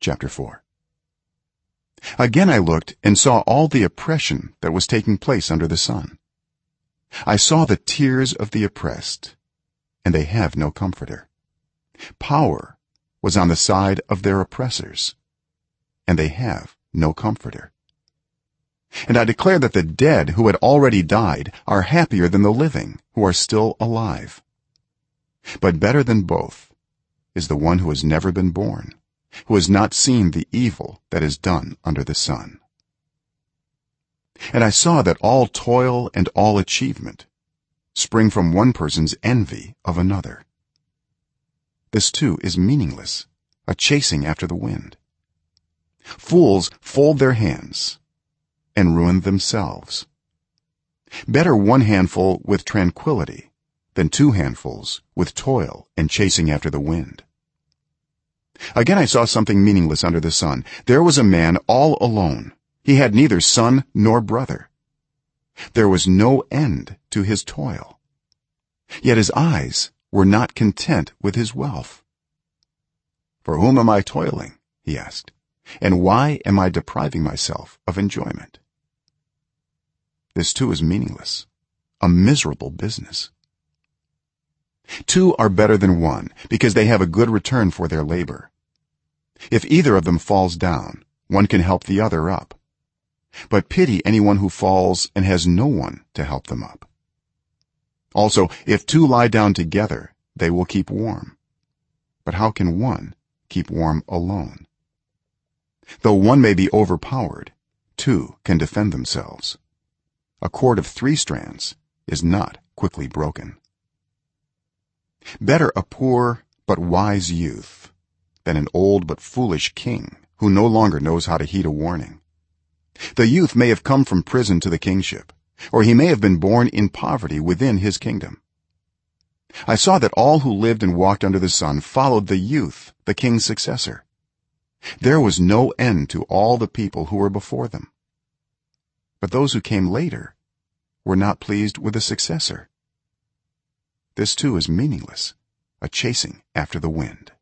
chapter 4 again i looked and saw all the oppression that was taking place under the sun. I saw the tears of the oppressed and they have no comforter. Power was on the side of their oppressors and they have no comforter. And i declare that the dead who had already died are happier than the living who are still alive. But better than both is the one who has never been born who has not seen the evil that is done under the sun. And i saw that all toil and all achievement spring from one person's envy of another. This too is meaningless a chasing after the wind. Fools fold their hands and ruin themselves. Better one handful with tranquility than two handfuls with toil and chasing after the wind again i saw something meaningless under the sun. There was a man all alone. He had neither son nor brother. There was no end to his toil. Yet his eyes were not content with his wealth. For whom am i toiling? He asked. And why am i depriving myself of enjoyment? This too is meaningless. A miserable business. Two are better than one because they have a good return for their labor if either of them falls down one can help the other up. But pity anyone who falls and has no one to help them up. Also if two lie down together they will keep warm. But how can one keep warm alone? Though one may be overpowered two can defend themselves. A cord of 3 strands is not quickly broken. Better a poor but wise youth than an old but foolish king who no longer knows how to heed a warning. The youth may have come from prison to the kingship or he may have been born in poverty within his kingdom. I saw that all who lived and walked under the sun followed the youth the king's successor. There was no end to all the people who were before them. But those who came later were not pleased with the successor. This too is meaningless a chasing after the wind